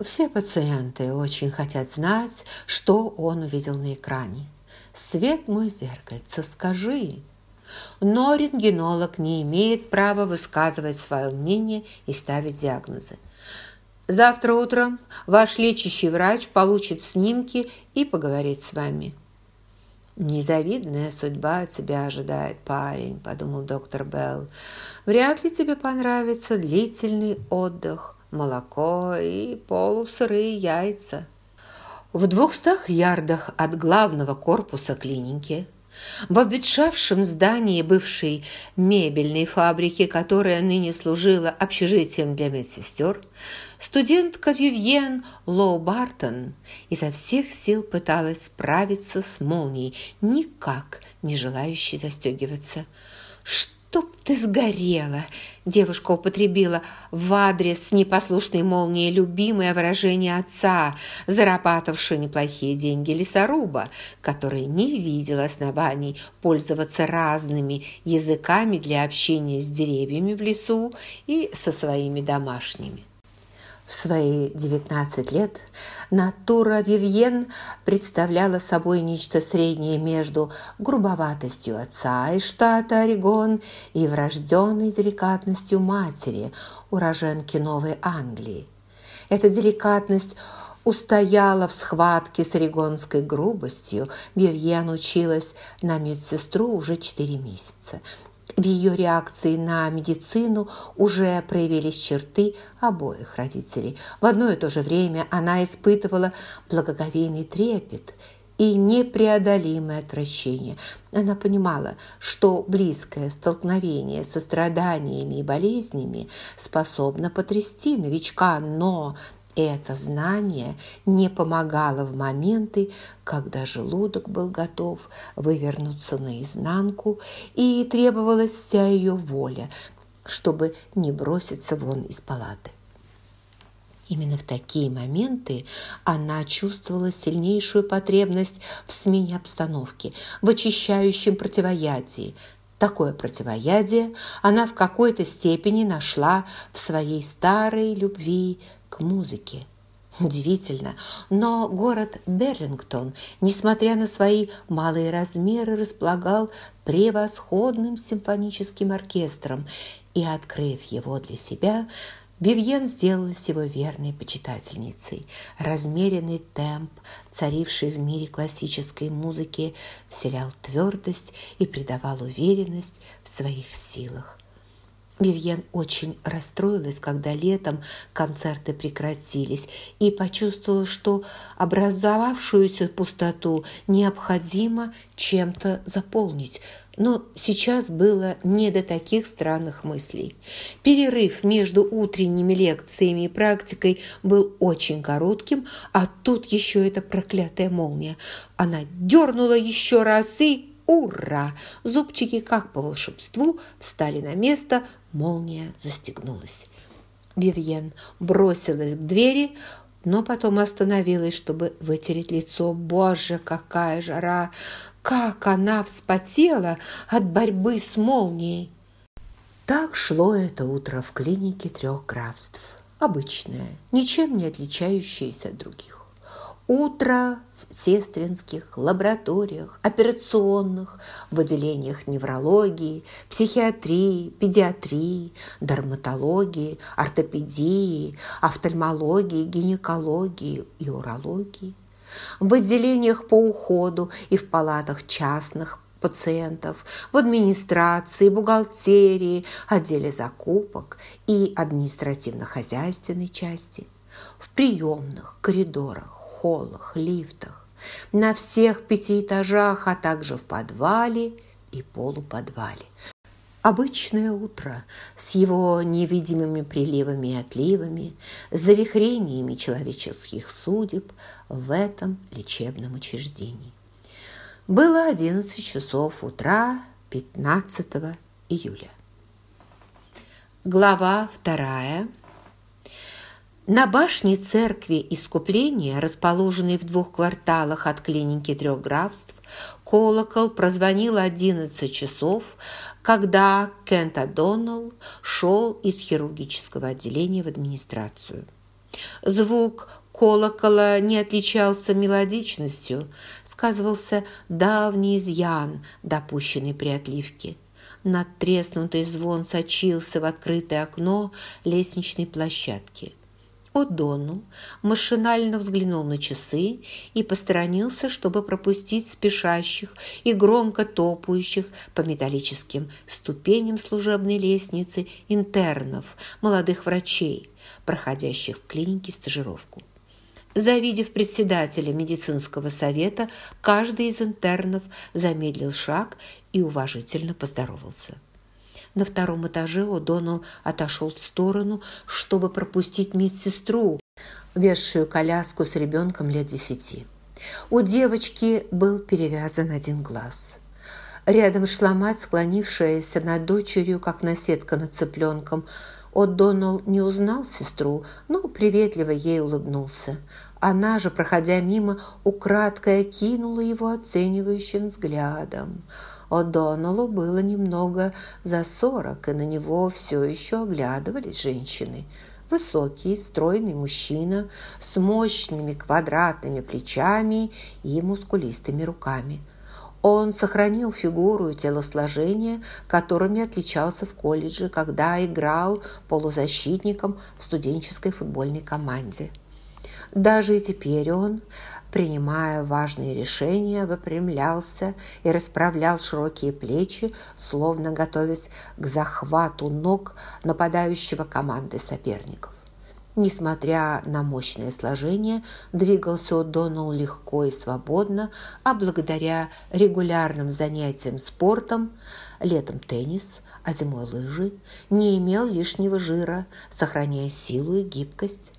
Все пациенты очень хотят знать, что он увидел на экране. «Свет мой зеркальце, скажи!» Но рентгенолог не имеет права высказывать свое мнение и ставить диагнозы. Завтра утром ваш лечащий врач получит снимки и поговорит с вами. «Незавидная судьба тебя ожидает, парень», – подумал доктор Белл. «Вряд ли тебе понравится длительный отдых, молоко и полусырые яйца». В двухстах ярдах от главного корпуса клиники в обветшавшем здании бывшей мебельной фабрики, которая ныне служила общежитием для медсестер, студентка Вивьен Лоу Бартон изо всех сил пыталась справиться с молнией, никак не желающей застегиваться. Что «Чтоб ты сгорела!» Девушка употребила в адрес непослушной молнии любимое выражение отца, зарабатывавшего неплохие деньги лесоруба, который не видел оснований пользоваться разными языками для общения с деревьями в лесу и со своими домашними. В свои 19 лет натура Вивьен представляла собой нечто среднее между грубоватостью отца из штата Орегон и врожденной деликатностью матери, уроженки Новой Англии. Эта деликатность устояла в схватке с орегонской грубостью. Вивьен училась на медсестру уже четыре месяца в ее реакции на медицину уже проявились черты обоих родителей. В одно и то же время она испытывала благоговейный трепет и непреодолимое отвращение. Она понимала, что близкое столкновение со страданиями и болезнями способно потрясти новичка, но это знание не помогало в моменты, когда желудок был готов вывернуться наизнанку и требовалась вся ее воля, чтобы не броситься вон из палаты. Именно в такие моменты она чувствовала сильнейшую потребность в смене обстановки, в очищающем противоядии. Такое противоядие она в какой-то степени нашла в своей старой любви к музыке. Удивительно, но город Берлингтон, несмотря на свои малые размеры, располагал превосходным симфоническим оркестром, и, открыв его для себя, Вивьен сделалась его верной почитательницей. Размеренный темп, царивший в мире классической музыки, вселял твердость и придавал уверенность в своих силах. Вивьен очень расстроилась, когда летом концерты прекратились, и почувствовала, что образовавшуюся пустоту необходимо чем-то заполнить. Но сейчас было не до таких странных мыслей. Перерыв между утренними лекциями и практикой был очень коротким, а тут еще эта проклятая молния. Она дернула еще раз и Ура! Зубчики, как по волшебству, встали на место, молния застегнулась. Вивьен бросилась к двери, но потом остановилась, чтобы вытереть лицо. Боже, какая жара! Как она вспотела от борьбы с молнией! Так шло это утро в клинике трех графств. Обычное, ничем не отличающееся от других. Утро в сестринских лабораториях, операционных, в отделениях неврологии, психиатрии, педиатрии, дерматологии, ортопедии, офтальмологии, гинекологии и урологии, в отделениях по уходу и в палатах частных пациентов, в администрации, бухгалтерии, отделе закупок и административно-хозяйственной части, в приемных, коридорах, холлах, лифтах, на всех пяти этажах, а также в подвале и полуподвале. Обычное утро с его невидимыми приливами и отливами, завихрениями человеческих судеб в этом лечебном учреждении. Было 11 часов утра 15 июля. Глава вторая – на башне церкви Искупления, расположенной в двух кварталах от клиники трех графств, колокол прозвонил 11 часов, когда Кент О'Доннелл шел из хирургического отделения в администрацию. Звук колокола не отличался мелодичностью, сказывался давний изъян, допущенный при отливке. Надтреснутый звон сочился в открытое окно лестничной площадки. О'Доннелл машинально взглянул на часы и посторонился, чтобы пропустить спешащих и громко топающих по металлическим ступеням служебной лестницы интернов, молодых врачей, проходящих в клинике стажировку. Завидев председателя медицинского совета, каждый из интернов замедлил шаг и уважительно поздоровался. На втором этаже О'Доннелл отошел в сторону, чтобы пропустить медсестру, везшую коляску с ребенком лет десяти. У девочки был перевязан один глаз. Рядом шла мать, склонившаяся над дочерью, как наседка над цыпленком. О'Доннелл не узнал сестру, но приветливо ей улыбнулся. Она же, проходя мимо, украдкой окинула его оценивающим взглядом – О'Доннеллу было немного за сорок, и на него все еще оглядывались женщины. Высокий, стройный мужчина с мощными квадратными плечами и мускулистыми руками. Он сохранил фигуру и телосложение, которыми отличался в колледже, когда играл полузащитником в студенческой футбольной команде. Даже и теперь он принимая важные решения, выпрямлялся и расправлял широкие плечи, словно готовясь к захвату ног нападающего команды соперников. Несмотря на мощное сложение, двигался О'Доннелл легко и свободно, а благодаря регулярным занятиям спортом, летом теннис, а зимой лыжи, не имел лишнего жира, сохраняя силу и гибкость.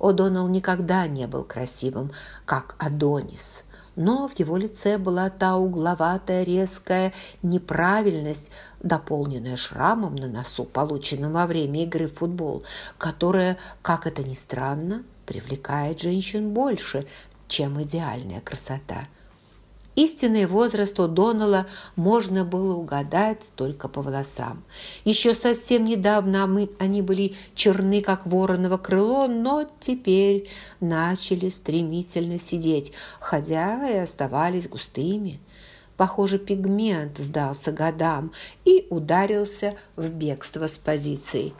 О'Доннелл никогда не был красивым, как Адонис, но в его лице была та угловатая, резкая неправильность, дополненная шрамом на носу, полученным во время игры в футбол, которая, как это ни странно, привлекает женщин больше, чем идеальная красота – Истинный возраст О'Доннелла можно было угадать только по волосам. Еще совсем недавно мы, они были черны, как вороново крыло, но теперь начали стремительно сидеть, хотя и оставались густыми. Похоже, пигмент сдался годам и ударился в бегство с позицией.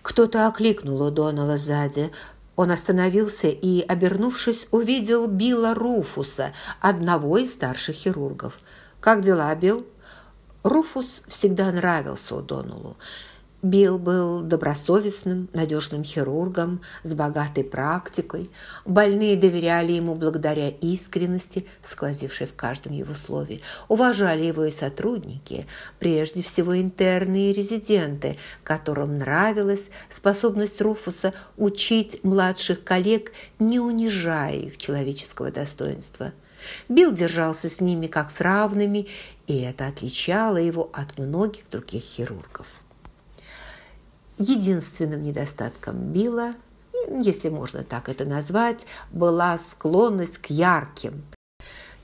Кто-то окликнул О'Доннелла сзади, он остановился и, обернувшись, увидел Билла Руфуса, одного из старших хирургов. «Как дела, Билл?» Руфус всегда нравился О'Доннеллу. Билл был добросовестным, надежным хирургом с богатой практикой. Больные доверяли ему благодаря искренности, сквозившей в каждом его слове. Уважали его и сотрудники, прежде всего интерны и резиденты, которым нравилась способность Руфуса учить младших коллег, не унижая их человеческого достоинства. Билл держался с ними как с равными, и это отличало его от многих других хирургов. Единственным недостатком Билла, если можно так это назвать, была склонность к ярким,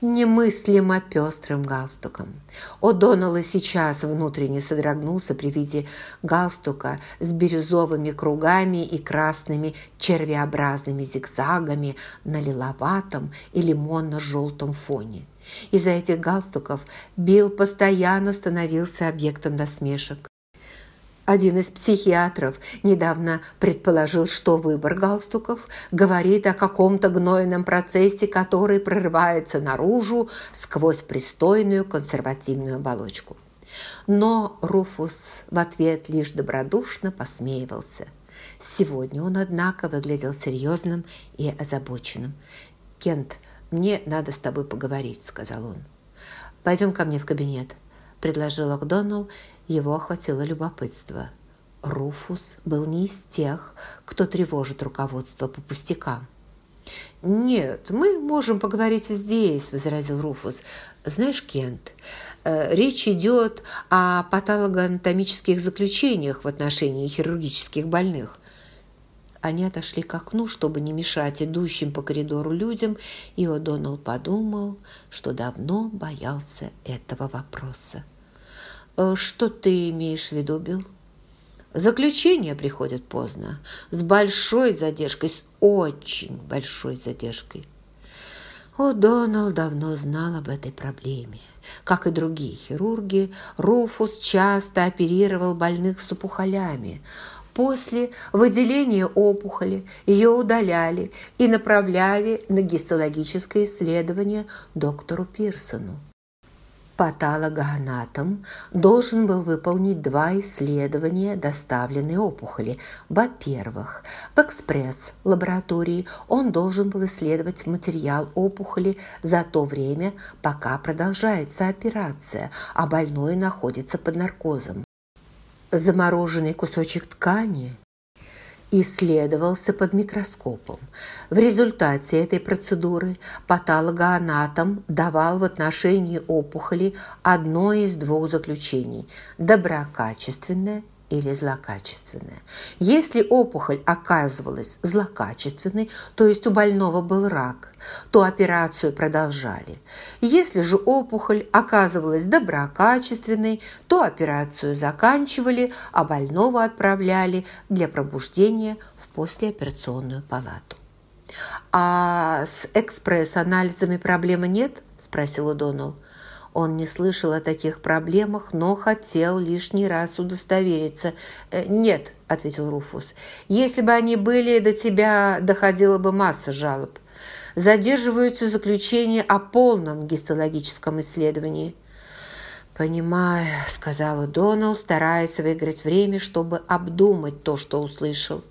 немыслимо пестрым галстукам. О'Доннелл и сейчас внутренне содрогнулся при виде галстука с бирюзовыми кругами и красными червеобразными зигзагами на лиловатом и лимонно-желтом фоне. Из-за этих галстуков Билл постоянно становился объектом насмешек. Один из психиатров недавно предположил, что выбор галстуков говорит о каком-то гнойном процессе, который прорывается наружу сквозь пристойную консервативную оболочку. Но Руфус в ответ лишь добродушно посмеивался. Сегодня он, однако, выглядел серьезным и озабоченным. «Кент, мне надо с тобой поговорить», — сказал он. «Пойдем ко мне в кабинет», — предложил Макдоналл его охватило любопытство. Руфус был не из тех, кто тревожит руководство по пустякам. «Нет, мы можем поговорить здесь», – возразил Руфус. «Знаешь, Кент, э, речь идет о патологоанатомических заключениях в отношении хирургических больных». Они отошли к окну, чтобы не мешать идущим по коридору людям, и О'Доннелл подумал, что давно боялся этого вопроса. Э, «Что ты имеешь в виду, Билл?» Заключение приходит поздно, с большой задержкой, с очень большой задержкой. О'Доннелл давно знал об этой проблеме. Как и другие хирурги, Руфус часто оперировал больных с опухолями. После выделения опухоли ее удаляли и направляли на гистологическое исследование доктору Пирсону. Патологоанатом должен был выполнить два исследования доставленной опухоли. Во-первых, в экспресс-лаборатории он должен был исследовать материал опухоли за то время, пока продолжается операция, а больной находится под наркозом. Замороженный кусочек ткани исследовался под микроскопом. В результате этой процедуры патологоанатом давал в отношении опухоли одно из двух заключений – доброкачественное или злокачественная. Если опухоль оказывалась злокачественной, то есть у больного был рак, то операцию продолжали. Если же опухоль оказывалась доброкачественной, то операцию заканчивали, а больного отправляли для пробуждения в послеоперационную палату. «А с экспресс-анализами проблемы нет?» – спросил Доналл. Он не слышал о таких проблемах, но хотел лишний раз удостовериться. «Э, «Нет», – ответил Руфус, – «если бы они были, до тебя доходила бы масса жалоб. Задерживаются заключения о полном гистологическом исследовании». «Понимаю», – сказала Доналл, стараясь выиграть время, чтобы обдумать то, что услышал.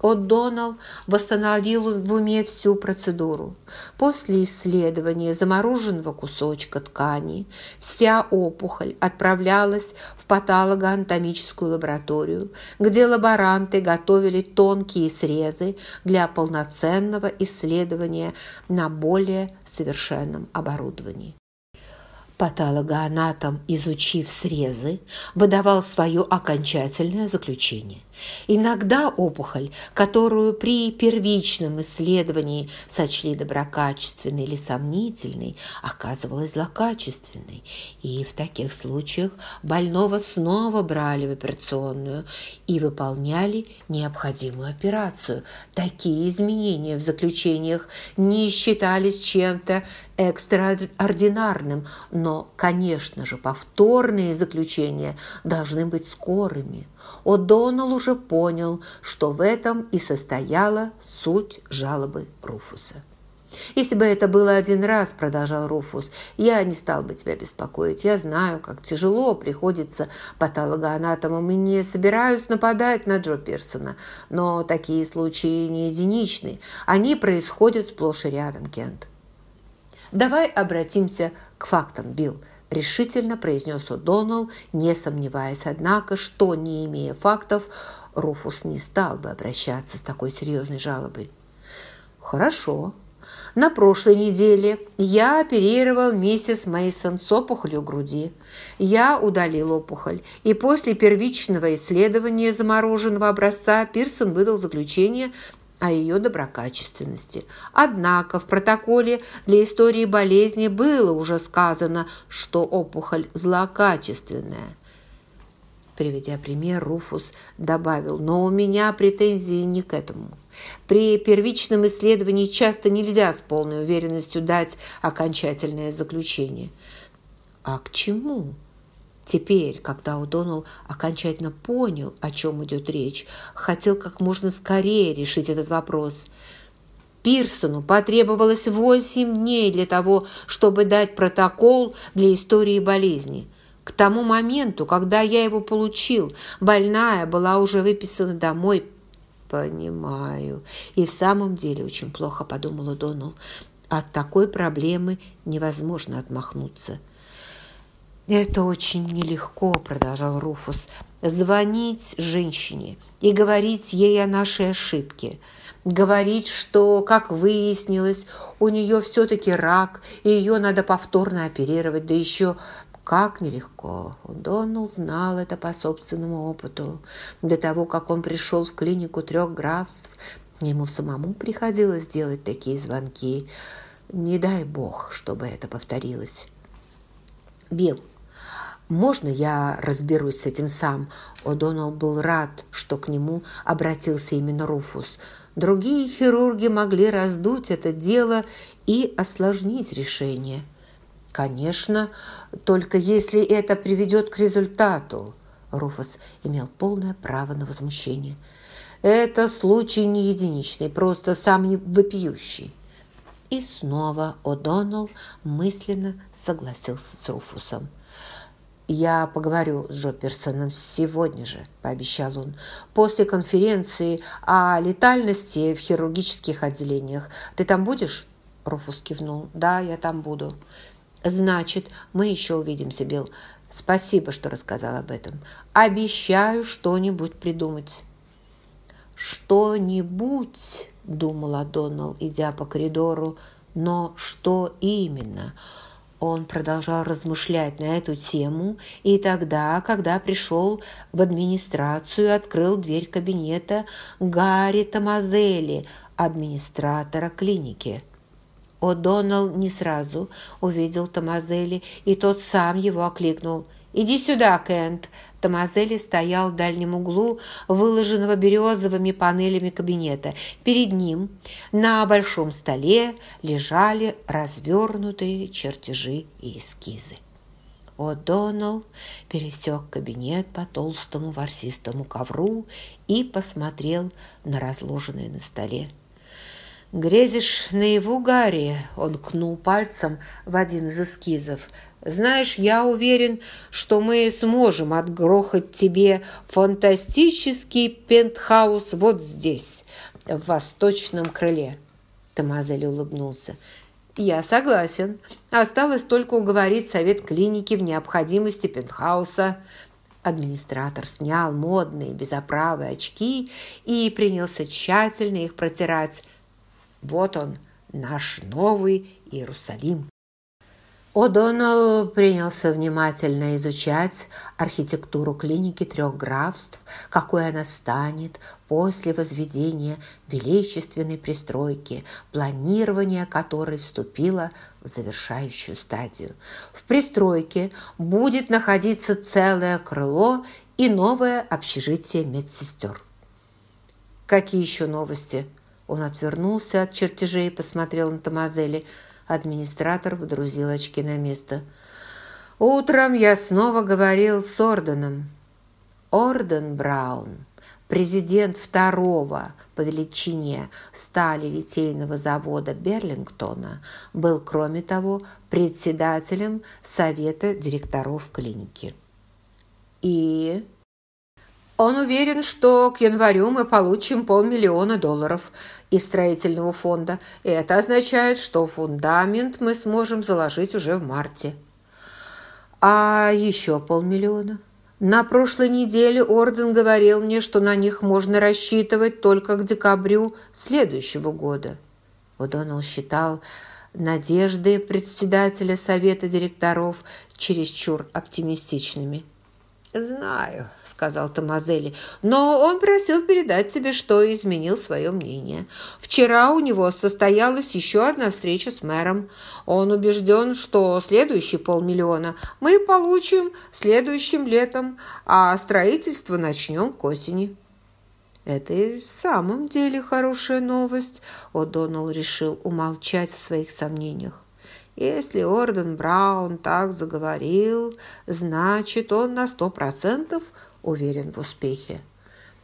О'Доннелл восстановил в уме всю процедуру. После исследования замороженного кусочка ткани вся опухоль отправлялась в патологоанатомическую лабораторию, где лаборанты готовили тонкие срезы для полноценного исследования на более совершенном оборудовании. Патологоанатом, изучив срезы, выдавал свое окончательное заключение. Иногда опухоль, которую при первичном исследовании сочли доброкачественной или сомнительной, оказывалась злокачественной, и в таких случаях больного снова брали в операционную и выполняли необходимую операцию. Такие изменения в заключениях не считались чем-то экстраординарным, но, конечно же, повторные заключения должны быть скорыми. О'Доннелл уже понял, что в этом и состояла суть жалобы Руфуса. «Если бы это было один раз, – продолжал Руфус, – я не стал бы тебя беспокоить. Я знаю, как тяжело приходится патологоанатомам и не собираюсь нападать на Джо Пирсона. Но такие случаи не единичны. Они происходят сплошь и рядом, Кент. «Давай обратимся к фактам, Билл», – решительно произнес О'Доннелл, не сомневаясь, однако, что, не имея фактов, Руфус не стал бы обращаться с такой серьезной жалобой. «Хорошо. На прошлой неделе я оперировал миссис Мейсон с опухолью груди. Я удалил опухоль, и после первичного исследования замороженного образца Пирсон выдал заключение о ее доброкачественности. Однако в протоколе для истории болезни было уже сказано, что опухоль злокачественная. Приведя пример, Руфус добавил, но у меня претензии не к этому. При первичном исследовании часто нельзя с полной уверенностью дать окончательное заключение. А к чему? Теперь, когда Удонал окончательно понял, о чем идет речь, хотел как можно скорее решить этот вопрос. Пирсону потребовалось восемь дней для того, чтобы дать протокол для истории болезни. К тому моменту, когда я его получил, больная была уже выписана домой. «Понимаю. И в самом деле очень плохо», – подумала Донал. «От такой проблемы невозможно отмахнуться». «Это очень нелегко», – продолжал Руфус, – «звонить женщине и говорить ей о нашей ошибке, говорить, что, как выяснилось, у нее все-таки рак, и ее надо повторно оперировать, да еще как нелегко. Доннелл знал это по собственному опыту. До того, как он пришел в клинику трех графств, ему самому приходилось делать такие звонки. Не дай бог, чтобы это повторилось. Билл, «Можно я разберусь с этим сам?» О'Доннелл был рад, что к нему обратился именно Руфус. Другие хирурги могли раздуть это дело и осложнить решение. «Конечно, только если это приведет к результату». Руфус имел полное право на возмущение. «Это случай не единичный, просто сам вопиющий». И снова О'Доннелл мысленно согласился с Руфусом. «Я поговорю с Джоперсоном сегодня же», – пообещал он. «После конференции о летальности в хирургических отделениях. Ты там будешь?» Руфус кивнул. «Да, я там буду». «Значит, мы еще увидимся, Билл. Спасибо, что рассказал об этом. Обещаю что-нибудь придумать». «Что-нибудь», – думала Донал, идя по коридору, – «но что именно?» Он продолжал размышлять на эту тему, и тогда, когда пришел в администрацию, открыл дверь кабинета Гарри Томазели, администратора клиники. О'Доннелл не сразу увидел Томазели, и тот сам его окликнул. «Иди сюда, Кент!» Томазели стоял в дальнем углу, выложенного березовыми панелями кабинета. Перед ним на большом столе лежали развернутые чертежи и эскизы. О'Доннелл пересек кабинет по толстому ворсистому ковру и посмотрел на разложенные на столе «Грезишь наяву, Гарри?» – он кнул пальцем в один из эскизов. «Знаешь, я уверен, что мы сможем отгрохать тебе фантастический пентхаус вот здесь, в восточном крыле». Томазель улыбнулся. «Я согласен. Осталось только уговорить совет клиники в необходимости пентхауса». Администратор снял модные безоправые очки и принялся тщательно их протирать. Вот он, наш новый Иерусалим. О'Доннелл принялся внимательно изучать архитектуру клиники трех графств, какой она станет после возведения величественной пристройки, планирование которой вступило в завершающую стадию. В пристройке будет находиться целое крыло и новое общежитие медсестер. Какие еще новости? Он отвернулся от чертежей и посмотрел на Томазели. Администратор водрузил очки на место. «Утром я снова говорил с Орденом. Орден Браун, президент второго по величине стали литейного завода Берлингтона, был, кроме того, председателем совета директоров клиники. И он уверен, что к январю мы получим полмиллиона долларов из строительного фонда. И это означает, что фундамент мы сможем заложить уже в марте. А еще полмиллиона? На прошлой неделе Орден говорил мне, что на них можно рассчитывать только к декабрю следующего года. О'Доннелл считал надежды председателя совета директоров чересчур оптимистичными. «Знаю», — сказал Томазели, «но он просил передать тебе, что изменил свое мнение. Вчера у него состоялась еще одна встреча с мэром. Он убежден, что следующий полмиллиона мы получим следующим летом, а строительство начнем к осени». «Это и в самом деле хорошая новость», — О'Доннелл решил умолчать о своих сомнениях. Если Орден Браун так заговорил, значит, он на сто процентов уверен в успехе.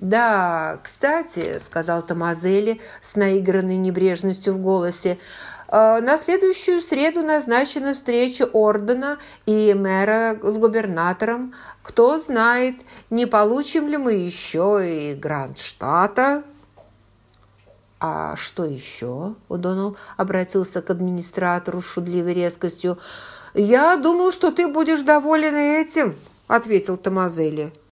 «Да, кстати», — сказал Томазели с наигранной небрежностью в голосе, «э, «на следующую среду назначена встреча Ордена и мэра с губернатором. Кто знает, не получим ли мы еще и грант штата?» «А что еще?» – Удонал обратился к администратору с шудливой резкостью. «Я думал, что ты будешь доволен этим», – ответил Томазели.